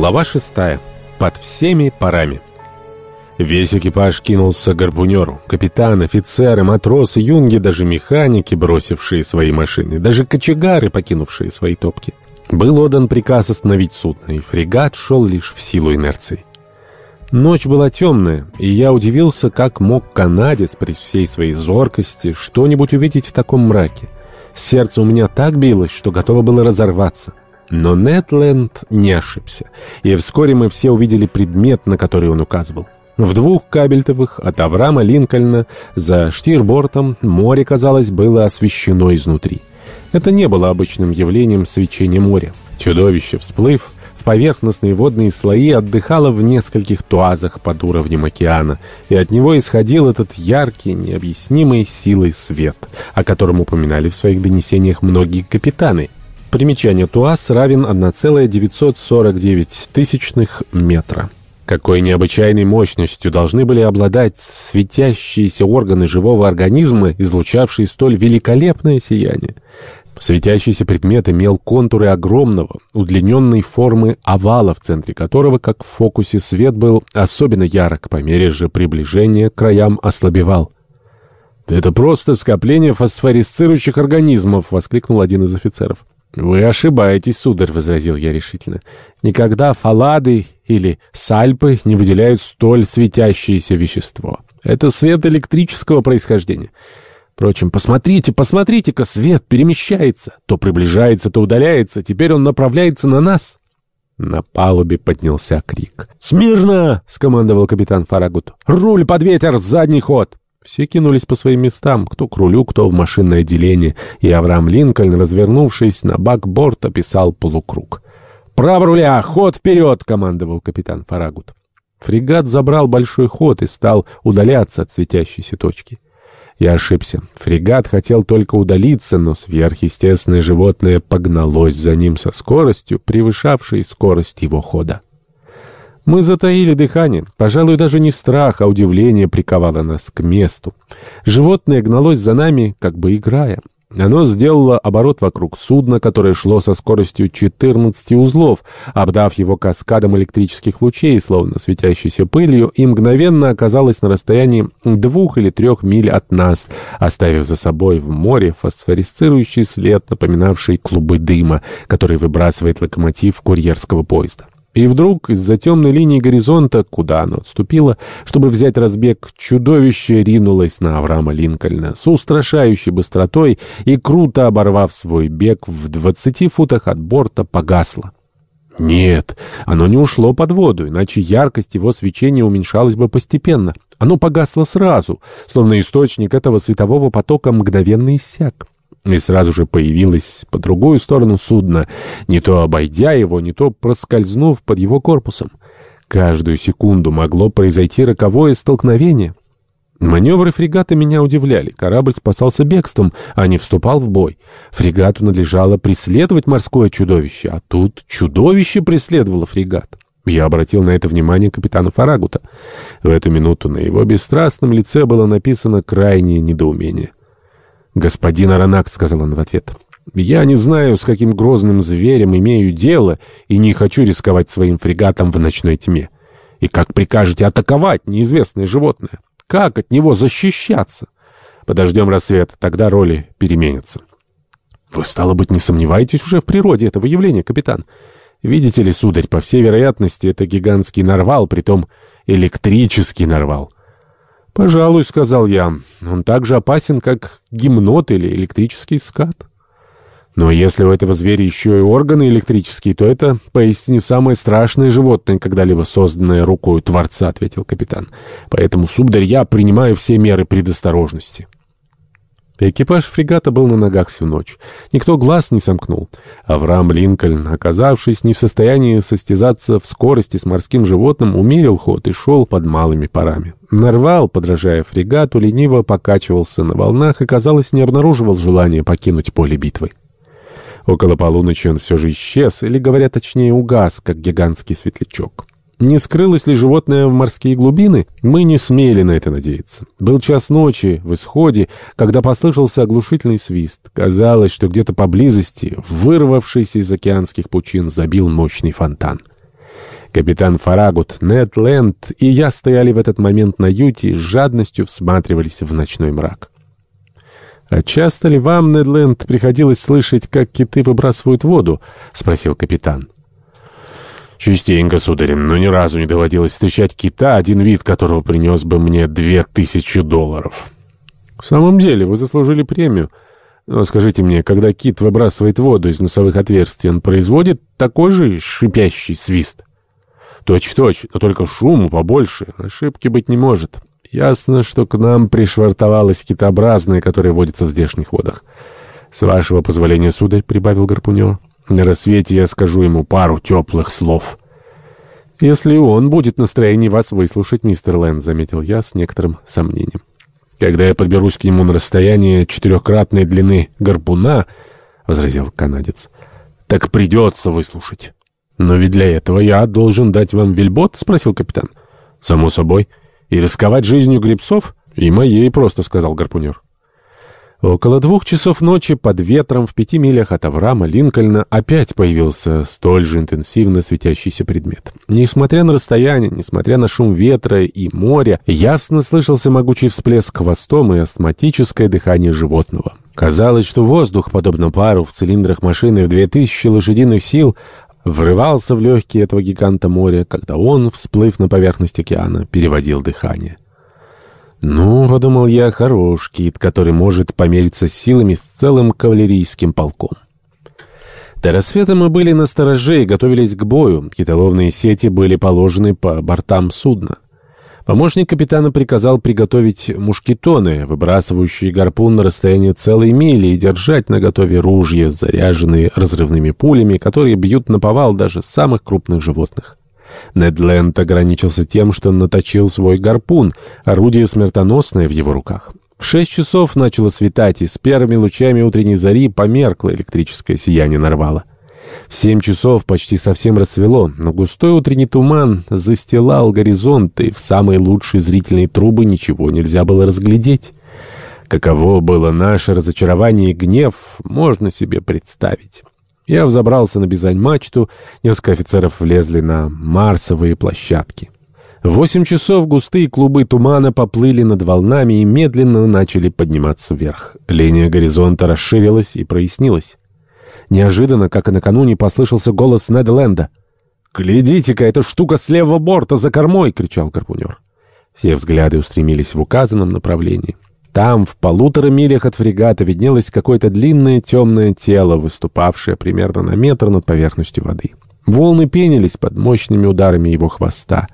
Глава шестая. Под всеми парами. Весь экипаж кинулся к гарпунеру. Капитан, офицеры, матросы, юнги, даже механики, бросившие свои машины, даже кочегары, покинувшие свои топки. Был отдан приказ остановить судно, и фрегат шел лишь в силу инерции. Ночь была темная, и я удивился, как мог канадец при всей своей зоркости что-нибудь увидеть в таком мраке. Сердце у меня так билось, что готово было разорваться. Но Нетленд не ошибся, и вскоре мы все увидели предмет, на который он указывал. В двух кабельтовых от Авраама Линкольна за штирбортом море, казалось, было освещено изнутри. Это не было обычным явлением свечения моря. Чудовище, всплыв в поверхностные водные слои, отдыхало в нескольких туазах под уровнем океана, и от него исходил этот яркий, необъяснимый силой свет, о котором упоминали в своих донесениях многие капитаны – Примечание ТУАС равен 1,949 тысячных метра. Какой необычайной мощностью должны были обладать светящиеся органы живого организма, излучавшие столь великолепное сияние. Светящийся предмет имел контуры огромного, удлиненной формы овала, в центре которого, как в фокусе, свет был особенно ярок, по мере же приближения к краям ослабевал. «Это просто скопление фосфорисцирующих организмов!» — воскликнул один из офицеров. «Вы ошибаетесь, сударь», — возразил я решительно. «Никогда фалады или сальпы не выделяют столь светящееся вещество. Это свет электрического происхождения. Впрочем, посмотрите, посмотрите-ка, свет перемещается. То приближается, то удаляется. Теперь он направляется на нас». На палубе поднялся крик. «Смирно!» — скомандовал капитан Фарагут. «Руль под ветер, задний ход!» Все кинулись по своим местам, кто к рулю, кто в машинное отделение, и Авраам Линкольн, развернувшись на бакборд, описал полукруг. «Право руля! Ход вперед!» — командовал капитан Фарагут. Фрегат забрал большой ход и стал удаляться от светящейся точки. Я ошибся. Фрегат хотел только удалиться, но сверхъестественное животное погналось за ним со скоростью, превышавшей скорость его хода. Мы затаили дыхание. Пожалуй, даже не страх, а удивление приковало нас к месту. Животное гналось за нами, как бы играя. Оно сделало оборот вокруг судна, которое шло со скоростью 14 узлов, обдав его каскадом электрических лучей, словно светящейся пылью, и мгновенно оказалось на расстоянии двух или трех миль от нас, оставив за собой в море фосфорисцирующий след, напоминавший клубы дыма, который выбрасывает локомотив курьерского поезда. И вдруг из-за темной линии горизонта, куда оно отступило, чтобы взять разбег, чудовище ринулось на Авраама Линкольна с устрашающей быстротой и, круто оборвав свой бег в двадцати футах от борта, погасло. Нет, оно не ушло под воду, иначе яркость его свечения уменьшалась бы постепенно. Оно погасло сразу, словно источник этого светового потока мгновенно иссяк и сразу же появилась по другую сторону судна, не то обойдя его, не то проскользнув под его корпусом. Каждую секунду могло произойти роковое столкновение. Маневры фрегата меня удивляли. Корабль спасался бегством, а не вступал в бой. Фрегату надлежало преследовать морское чудовище, а тут чудовище преследовало фрегат. Я обратил на это внимание капитана Фарагута. В эту минуту на его бесстрастном лице было написано крайнее недоумение. «Господин Аронак», — сказал он в ответ, — «я не знаю, с каким грозным зверем имею дело, и не хочу рисковать своим фрегатом в ночной тьме. И как прикажете атаковать неизвестное животное? Как от него защищаться? Подождем рассвета, тогда роли переменятся». «Вы, стало быть, не сомневаетесь уже в природе этого явления, капитан?» Видите ли, сударь, по всей вероятности, это гигантский нарвал, притом электрический нарвал. «Пожалуй», — сказал я, — «он так же опасен, как гимнот или электрический скат». «Но если у этого зверя еще и органы электрические, то это поистине самое страшное животное, когда-либо созданное рукой Творца», — ответил капитан. «Поэтому, сударь, я принимаю все меры предосторожности». Экипаж фрегата был на ногах всю ночь. Никто глаз не сомкнул. Авраам Линкольн, оказавшись не в состоянии состязаться в скорости с морским животным, умерил ход и шел под малыми парами. Нарвал, подражая фрегату, лениво покачивался на волнах и, казалось, не обнаруживал желания покинуть поле битвы. Около полуночи он все же исчез, или, говоря точнее, угас, как гигантский светлячок. Не скрылось ли животное в морские глубины? Мы не смели на это надеяться. Был час ночи, в исходе, когда послышался оглушительный свист. Казалось, что где-то поблизости, вырвавшийся из океанских пучин, забил мощный фонтан. Капитан Фарагут, Нед Ленд и я стояли в этот момент на юте и с жадностью всматривались в ночной мрак. «А часто ли вам, Нед Ленд, приходилось слышать, как киты выбрасывают воду?» — спросил капитан. «Частенько, сударь, но ни разу не доводилось встречать кита, один вид которого принес бы мне две тысячи долларов». «В самом деле, вы заслужили премию». Но скажите мне, когда кит выбрасывает воду из носовых отверстий, он производит такой же шипящий свист? Точь-в-точь, но только шуму побольше. Ошибки быть не может. Ясно, что к нам пришвартовалась китообразная, которая водится в здешних водах. С вашего позволения, сударь, — прибавил Гарпунер, — на рассвете я скажу ему пару теплых слов. Если он будет в настроении вас выслушать, мистер Лэнд, — заметил я с некоторым сомнением. «Когда я подберусь к нему на расстояние четырехкратной длины гарпуна», — возразил канадец, — «так придется выслушать». «Но ведь для этого я должен дать вам вельбот?» — спросил капитан. «Само собой. И рисковать жизнью гребцов?» «И моей просто», — сказал гарпунер. Около двух часов ночи под ветром в пяти милях от Авраама Линкольна опять появился столь же интенсивно светящийся предмет. Несмотря на расстояние, несмотря на шум ветра и моря, ясно слышался могучий всплеск хвостом и астматическое дыхание животного. Казалось, что воздух, подобно пару в цилиндрах машины в 2000 лошадиных сил, врывался в легкие этого гиганта моря, когда он, всплыв на поверхность океана, переводил дыхание. «Ну, — подумал я, — хорош кит, который может помериться силами с целым кавалерийским полком». До рассвета мы были на стороже и готовились к бою. Китоловные сети были положены по бортам судна. Помощник капитана приказал приготовить мушкетоны, выбрасывающие гарпун на расстояние целой мили, и держать на готове ружья, заряженные разрывными пулями, которые бьют на повал даже самых крупных животных. Недленд ограничился тем, что наточил свой гарпун, орудие смертоносное в его руках. В шесть часов начало светать, и с первыми лучами утренней зари померкло электрическое сияние нарвала. В семь часов почти совсем рассвело, но густой утренний туман застилал горизонт, и в самые лучшие зрительные трубы ничего нельзя было разглядеть. Каково было наше разочарование и гнев, можно себе представить. Я взобрался на бизань-мачту, несколько офицеров влезли на марсовые площадки. В восемь часов густые клубы тумана поплыли над волнами и медленно начали подниматься вверх. Линия горизонта расширилась и прояснилась. Неожиданно, как и накануне, послышался голос Недленда. «Глядите-ка, эта штука с левого борта за кормой!» — кричал гарпунер. Все взгляды устремились в указанном направлении. Там, в полутора милях от фрегата, виднелось какое-то длинное темное тело, выступавшее примерно на метр над поверхностью воды. Волны пенились под мощными ударами его хвоста.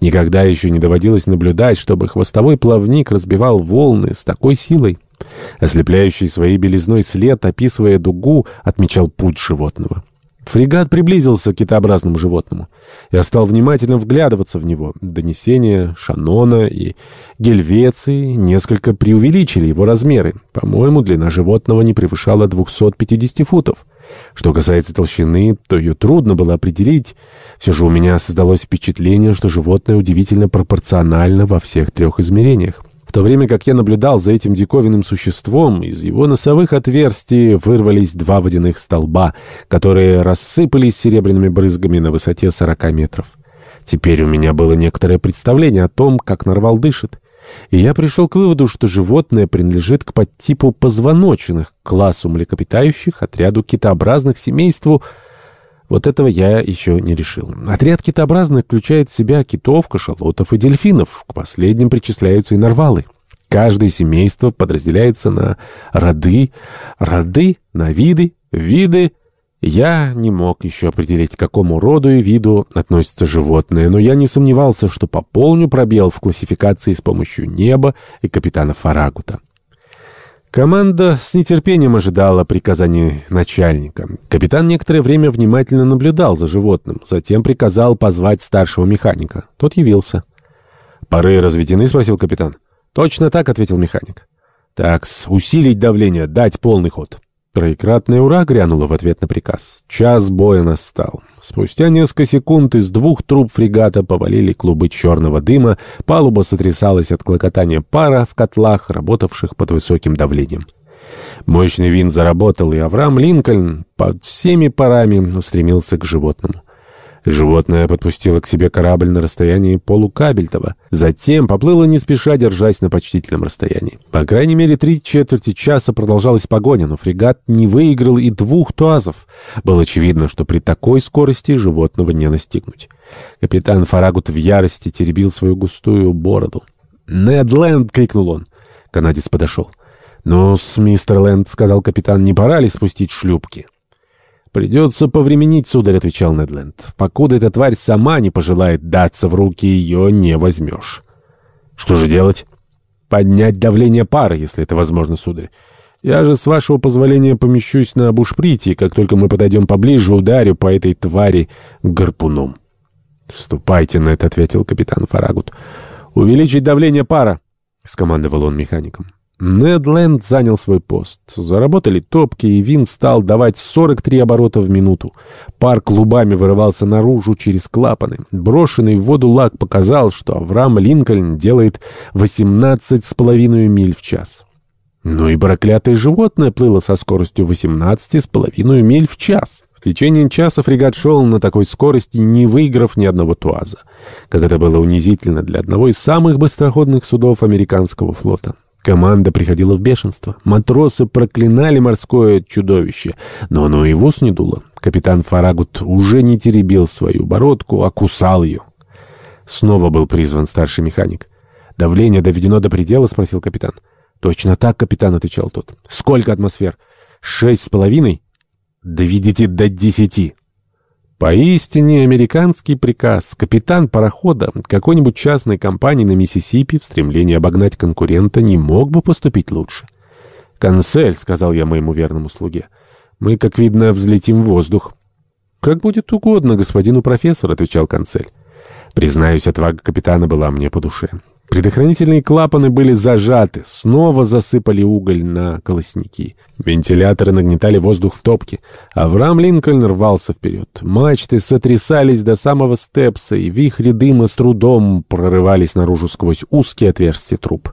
Никогда еще не доводилось наблюдать, чтобы хвостовой плавник разбивал волны с такой силой. Ослепляющий своей белизной след, описывая дугу, отмечал путь животного. Фрегат приблизился к китообразному животному. Я стал внимательно вглядываться в него. Донесения Шанона и Гельвеции несколько преувеличили его размеры. По-моему, длина животного не превышала 250 футов. Что касается толщины, то ее трудно было определить. Все же у меня создалось впечатление, что животное удивительно пропорционально во всех трех измерениях. В то время как я наблюдал за этим диковинным существом, из его носовых отверстий вырвались два водяных столба, которые рассыпались серебряными брызгами на высоте 40 метров. Теперь у меня было некоторое представление о том, как нарвал дышит. И я пришел к выводу, что животное принадлежит к подтипу позвоночных, классу млекопитающих, отряду китообразных, семейству — вот этого я еще не решил. Отряд китообразных включает в себя китов, кашалотов и дельфинов. К последним причисляются и нарвалы. Каждое семейство подразделяется на роды, роды на виды, виды. Я не мог еще определить, к какому роду и виду относится животное, но я не сомневался, что пополню пробел в классификации с помощью неба и капитана Фарагута. Команда с нетерпением ожидала приказаний начальника. Капитан некоторое время внимательно наблюдал за животным, затем приказал позвать старшего механика. Тот явился. «Пары разведены?» — спросил капитан. «Точно так», — ответил механик. «Такс, усилить давление, дать полный ход». Троекратное «Ура» грянуло в ответ на приказ. Час боя настал. Спустя несколько секунд из двух труб фрегата повалили клубы черного дыма, палуба сотрясалась от клокотания пара в котлах, работавших под высоким давлением. Мощный винт заработал, и Авраам Линкольн под всеми парами устремился к животному. Животное подпустило к себе корабль на расстоянии полукабельтова. Затем поплыло не спеша, держась на почтительном расстоянии. По крайней мере, три четверти часа продолжалась погоня, но фрегат не выиграл и двух туазов. Было очевидно, что при такой скорости животного не настигнуть. Капитан Фарагут в ярости теребил свою густую бороду. «Нед Ленд!» — крикнул он. Канадец подошел. «Ну, с мистер Ленд, — сказал капитан, — не пора ли спустить шлюпки?» «Придется повременить, сударь», — отвечал Недленд. «Покуда эта тварь сама не пожелает даться в руки, ее не возьмешь». «Что же делать?» «Поднять давление пара, если это возможно, сударь. Я же, с вашего позволения, помещусь на бушприте, и как только мы подойдем поближе, ударю по этой твари гарпуном». «Ступайте, Нед», — ответил капитан Фарагут. «Увеличить давление пара», — скомандовал он механиком. Нед Ленд занял свой пост. Заработали топки, и вин стал давать 43 оборота в минуту. Пар клубами вырывался наружу через клапаны. Брошенный в воду лак показал, что Авраам Линкольн делает 18,5 миль в час. Ну и проклятое животное плыло со скоростью 18,5 миль в час. В течение часа фрегат шел на такой скорости, не выиграв ни одного туаза. Как это было унизительно для одного из самых быстроходных судов американского флота. Команда приходила в бешенство. Матросы проклинали морское чудовище, но оно и в ус не дуло. Капитан Фарагут уже не теребил свою бородку, а кусал ее. Снова был призван старший механик. «Давление доведено до предела?» — спросил капитан. «Точно так, капитан», — отвечал тот. «Сколько атмосфер?» «Шесть с половиной?» «Доведите до десяти». Поистине американский приказ. Капитан парохода какой-нибудь частной компании на Миссисипи в стремлении обогнать конкурента не мог бы поступить лучше. «Консель», — сказал я моему верному слуге, — «мы, как видно, взлетим в воздух». «Как будет угодно, господину профессору», — отвечал консель. Признаюсь, отвага капитана была мне по душе. Предохранительные клапаны были зажаты, снова засыпали уголь на колосники. Вентиляторы нагнетали воздух в топке. Авраам Линкольн рвался вперед. Мачты сотрясались до самого степса, и вихри дыма с трудом прорывались наружу сквозь узкие отверстия труб.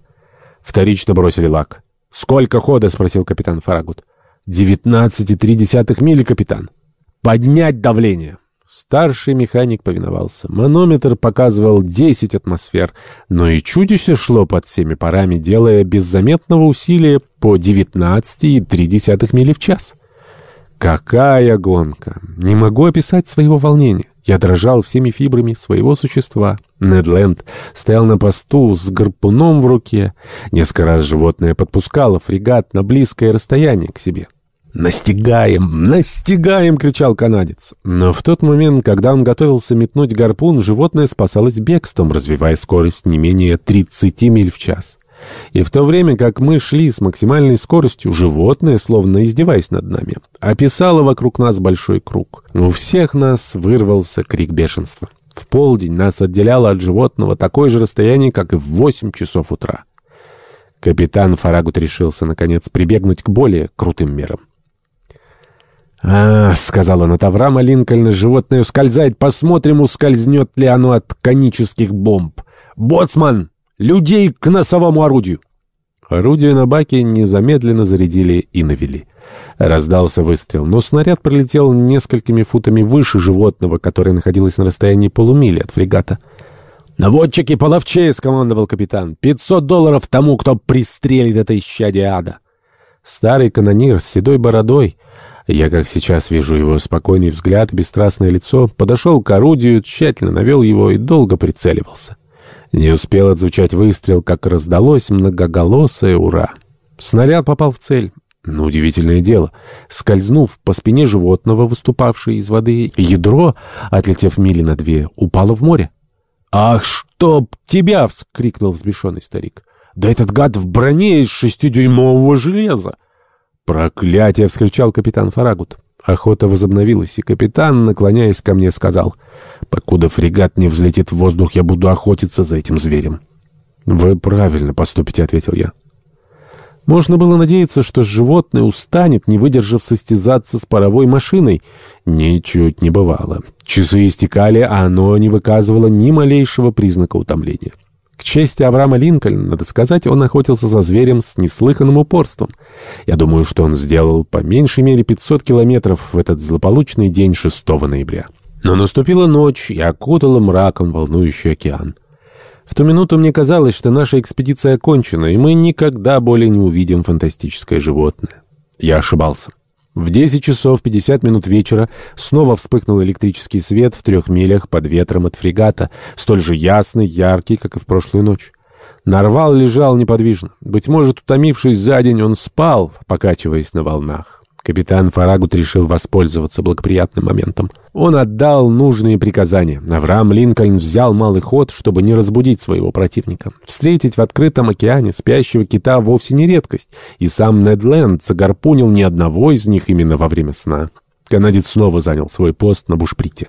Вторично бросили лак. «Сколько хода?» — спросил капитан Фарагут. «Девятнадцать и три десятых мили, капитан». «Поднять давление!» Старший механик повиновался. Манометр показывал 10 атмосфер, но и чудище шло под всеми парами, делая без заметного усилия по 19,3 мили в час. Какая гонка! Не могу описать своего волнения. Я дрожал всеми фибрами своего существа. Недленд стоял на посту с гарпуном в руке. Несколько раз животное подпускало фрегат на близкое расстояние к себе. «Настигаем! Настигаем!» — кричал канадец. Но в тот момент, когда он готовился метнуть гарпун, животное спасалось бегством, развивая скорость не менее 30 миль в час. И в то время, как мы шли с максимальной скоростью, животное, словно издеваясь над нами, описало вокруг нас большой круг. У всех нас вырвался крик бешенства. В полдень нас отделяло от животного такое же расстояние, как и в 8 часов утра. Капитан Фарагут решился, наконец, прибегнуть к более крутым мерам. «А, — сказал он от Линкольна, — животное ускользает. Посмотрим, ускользнет ли оно от конических бомб. Боцман! Людей к носовому орудию!» Орудие на баке незамедленно зарядили и навели. Раздался выстрел, но снаряд пролетел несколькими футами выше животного, которое находилось на расстоянии полумили от фрегата. «Наводчики половчее!» — скомандовал капитан. «Пятьсот долларов тому, кто пристрелит это исчадие ада!» Старый канонир с седой бородой я, как сейчас вижу его спокойный взгляд, бесстрастное лицо, подошел к орудию, тщательно навел его и долго прицеливался. Не успел отзвучать выстрел, как раздалось многоголосое «Ура!». Снаряд попал в цель. Но удивительное дело, скользнув по спине животного, выступавшей из воды, ядро, отлетев мили на две, упало в море. «Ах, чтоб тебя!» — вскрикнул взбешенный старик. «Да этот гад в броне из шестидюймового железа!» «Проклятие!» — вскричал капитан Фарагут. Охота возобновилась, и капитан, наклоняясь ко мне, сказал, «Покуда фрегат не взлетит в воздух, я буду охотиться за этим зверем». «Вы правильно поступите», — ответил я. Можно было надеяться, что животное устанет, не выдержав состязаться с паровой машиной. Ничуть не бывало. Часы истекали, а оно не выказывало ни малейшего признака утомления. К чести Авраама Линкольна, надо сказать, он охотился за зверем с неслыханным упорством. Я думаю, что он сделал по меньшей мере 500 километров в этот злополучный день 6 ноября. Но наступила ночь и окутала мраком волнующий океан. В ту минуту мне казалось, что наша экспедиция окончена, и мы никогда более не увидим фантастическое животное. Я ошибался. В 10 часов 50 минут вечера снова вспыхнул электрический свет в трех милях под ветром от фрегата, столь же ясный, яркий, как и в прошлую ночь. Нарвал лежал неподвижно. Быть может, утомившись за день, он спал, покачиваясь на волнах. Капитан Фарагут решил воспользоваться благоприятным моментом. Он отдал нужные приказания. Авраам Линкольн взял малый ход, чтобы не разбудить своего противника. Встретить в открытом океане спящего кита вовсе не редкость, и сам Нед Ленд загарпунил ни одного из них именно во время сна. Канадец снова занял свой пост на бушприте.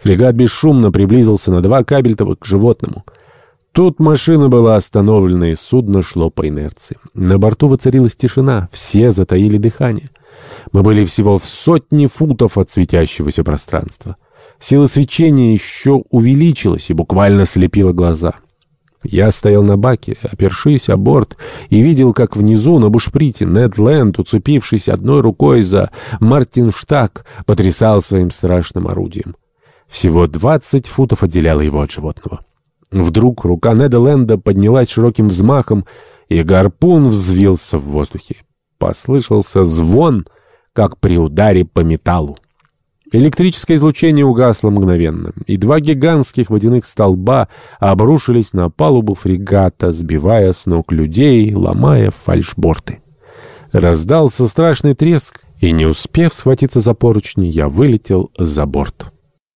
Фрегат бесшумно приблизился на два кабельтова к животному. Тут машина была остановлена, и судно шло по инерции. На борту воцарилась тишина, все затаили дыхание. Мы были всего в сотне футов от светящегося пространства. Сила свечения еще увеличилась и буквально слепила глаза. Я стоял на баке, опершись о борт, и видел, как внизу на бушприте Нед Ленд, уцепившись одной рукой за Мартинштаг, потрясал своим страшным орудием. Всего двадцать футов отделяло его от животного. Вдруг рука Неда Ленда поднялась широким взмахом, и гарпун взвился в воздухе. Послышался звон — как при ударе по металлу. Электрическое излучение угасло мгновенно, и два гигантских водяных столба обрушились на палубу фрегата, сбивая с ног людей, ломая фальшборты. Раздался страшный треск, и, не успев схватиться за поручни, я вылетел за борт.